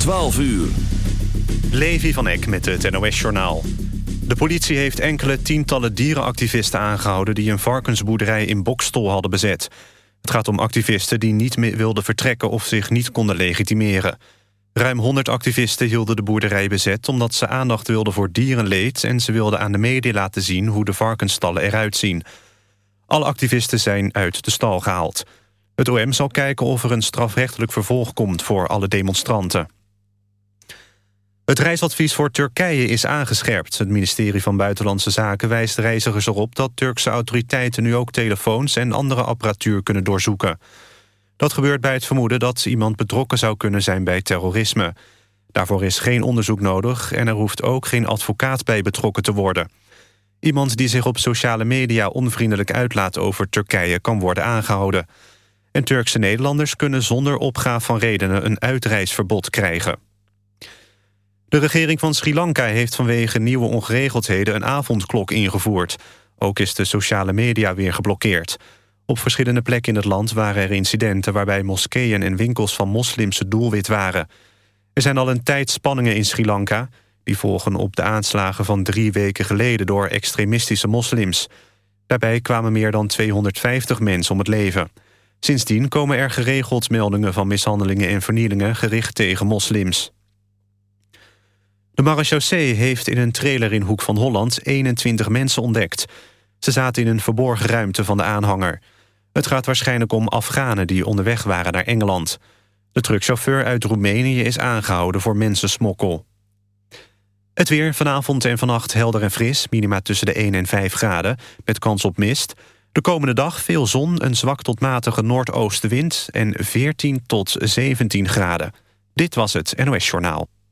12 uur. Levi van Eck met het NOS-journaal. De politie heeft enkele tientallen dierenactivisten aangehouden... die een varkensboerderij in Bokstol hadden bezet. Het gaat om activisten die niet meer wilden vertrekken... of zich niet konden legitimeren. Ruim 100 activisten hielden de boerderij bezet... omdat ze aandacht wilden voor dierenleed... en ze wilden aan de media laten zien hoe de varkensstallen eruit zien. Alle activisten zijn uit de stal gehaald. Het OM zal kijken of er een strafrechtelijk vervolg komt... voor alle demonstranten. Het reisadvies voor Turkije is aangescherpt. Het ministerie van Buitenlandse Zaken wijst reizigers erop... dat Turkse autoriteiten nu ook telefoons en andere apparatuur kunnen doorzoeken. Dat gebeurt bij het vermoeden dat iemand betrokken zou kunnen zijn bij terrorisme. Daarvoor is geen onderzoek nodig en er hoeft ook geen advocaat bij betrokken te worden. Iemand die zich op sociale media onvriendelijk uitlaat over Turkije kan worden aangehouden. En Turkse Nederlanders kunnen zonder opgaaf van redenen een uitreisverbod krijgen. De regering van Sri Lanka heeft vanwege nieuwe ongeregeldheden een avondklok ingevoerd. Ook is de sociale media weer geblokkeerd. Op verschillende plekken in het land waren er incidenten... waarbij moskeeën en winkels van moslims doelwit waren. Er zijn al een tijd spanningen in Sri Lanka... die volgen op de aanslagen van drie weken geleden... door extremistische moslims. Daarbij kwamen meer dan 250 mensen om het leven. Sindsdien komen er geregeld meldingen van mishandelingen en vernielingen... gericht tegen moslims. De marechaussee heeft in een trailer in Hoek van Holland 21 mensen ontdekt. Ze zaten in een verborgen ruimte van de aanhanger. Het gaat waarschijnlijk om Afghanen die onderweg waren naar Engeland. De truckchauffeur uit Roemenië is aangehouden voor mensensmokkel. Het weer vanavond en vannacht helder en fris, minima tussen de 1 en 5 graden, met kans op mist. De komende dag veel zon, een zwak tot matige noordoostenwind en 14 tot 17 graden. Dit was het NOS Journaal.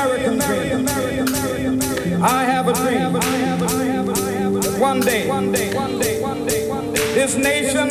American dream. I have a dream. One day, this nation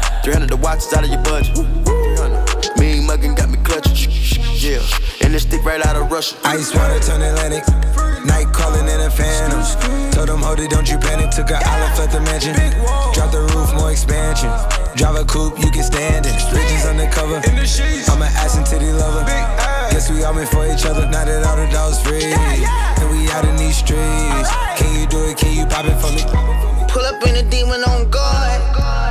300 the watch is out of your budget. Mean muggin' got me clutching. Yeah, and this stick right out of Russia. Ice water turn Atlantic. Night calling in a phantom. Told them, hold it, don't you panic. Took a an island, left the mansion. Drop the roof, more expansion. Drive a coupe, you can stand it. Bitches undercover. I'm an ass and titty lover. Guess we all meant for each other. Now that all the dogs free. And we out in these streets. Can you do it? Can you pop it for me? Pull up in a demon on guard.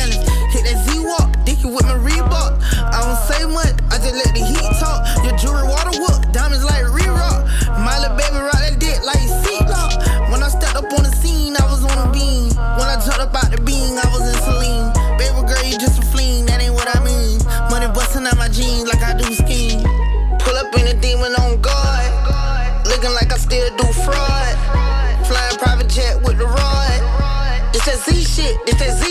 Z shit, this that Z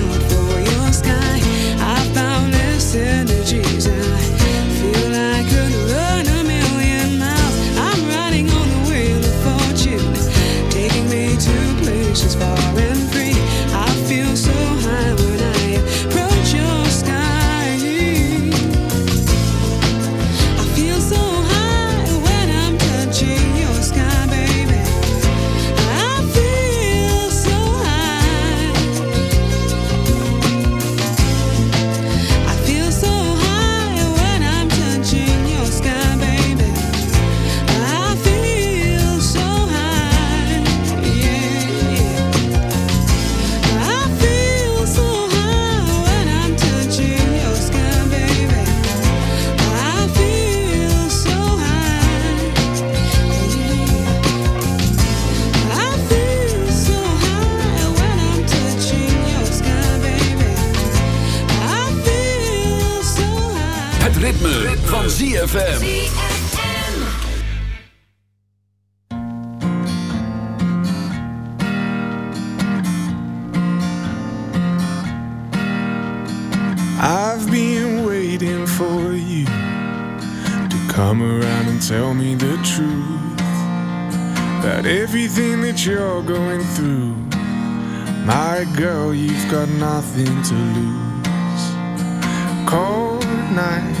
synergies and ZFM. I've been waiting for you to come around and tell me the truth about everything that you're going through. My girl, you've got nothing to lose. Cold night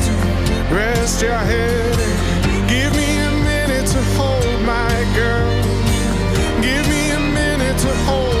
rest your head. Give me a minute to hold my girl. Give me a minute to hold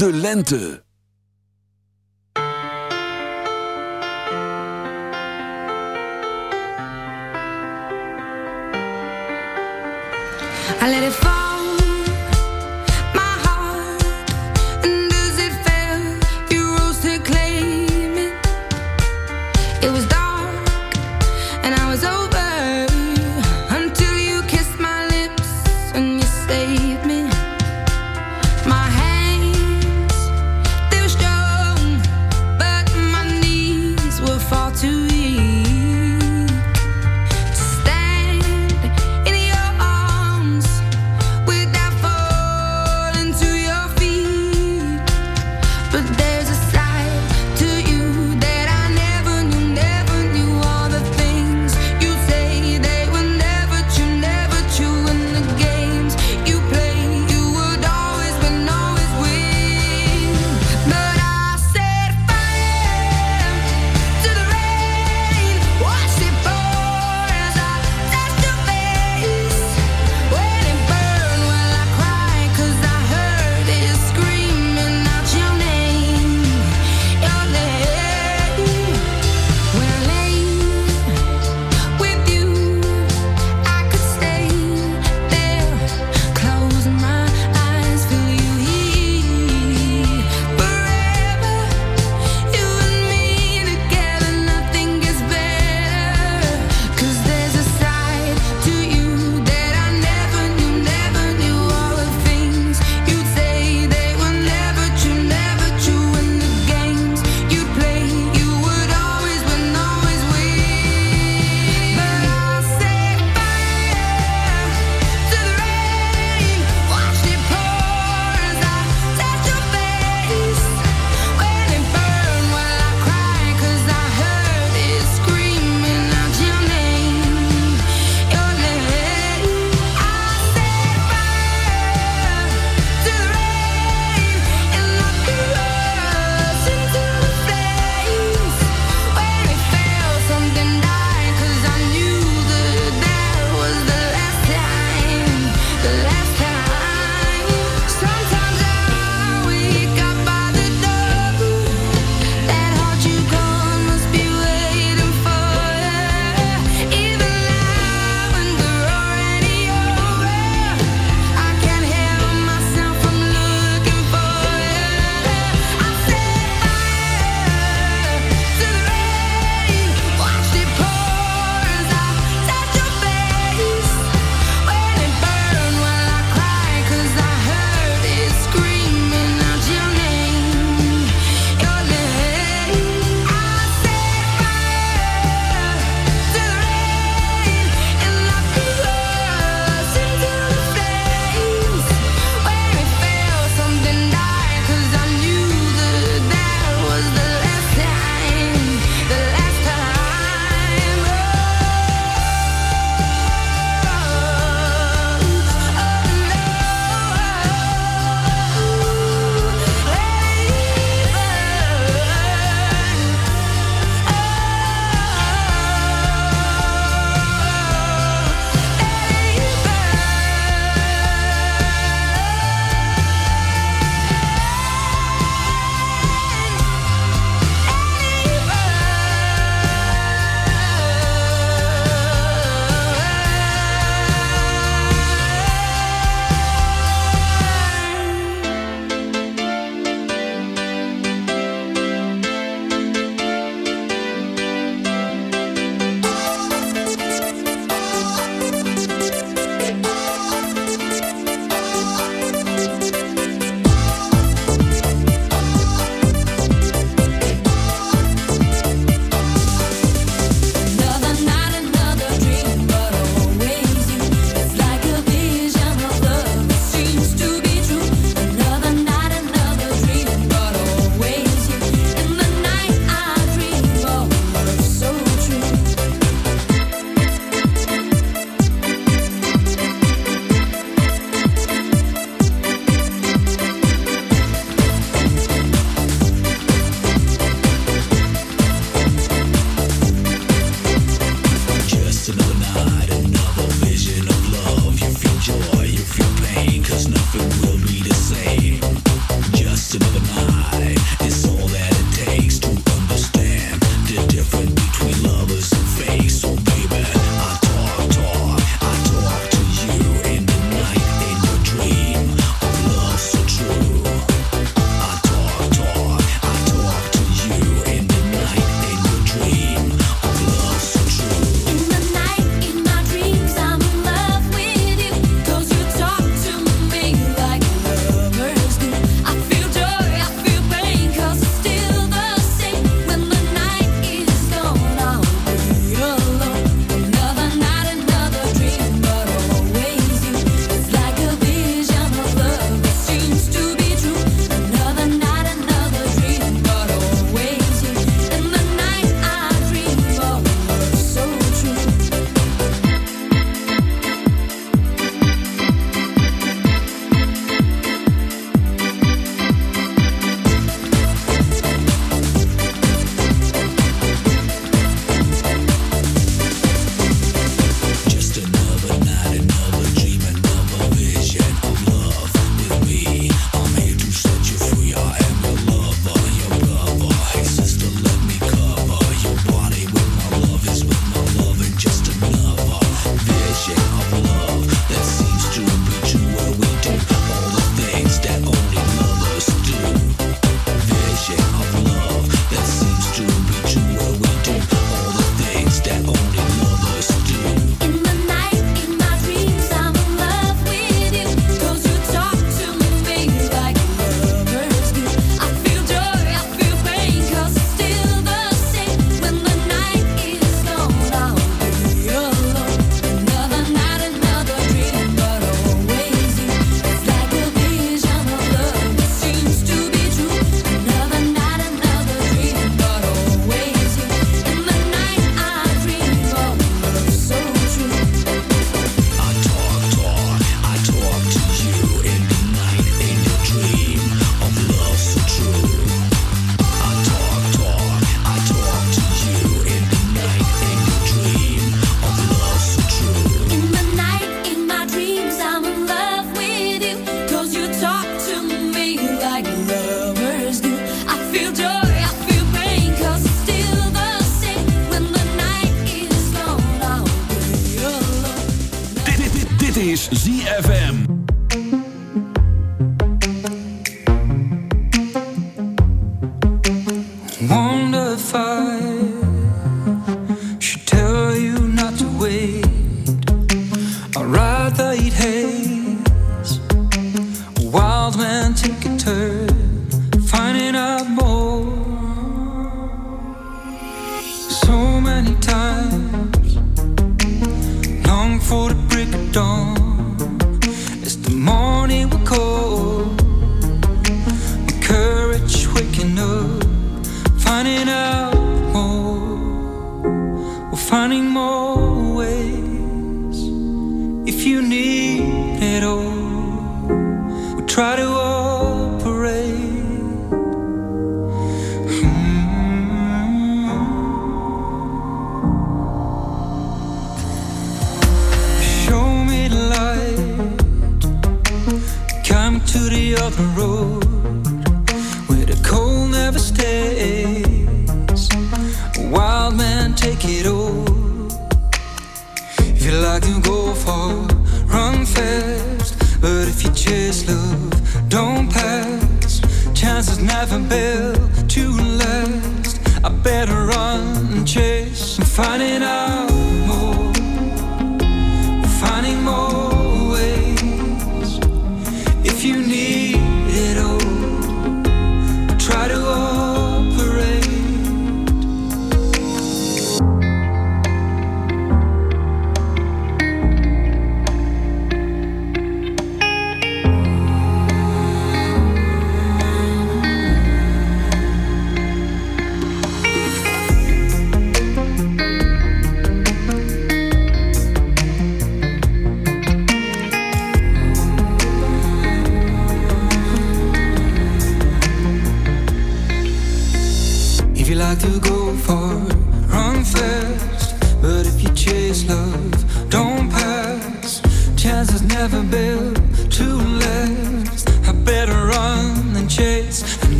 De lente.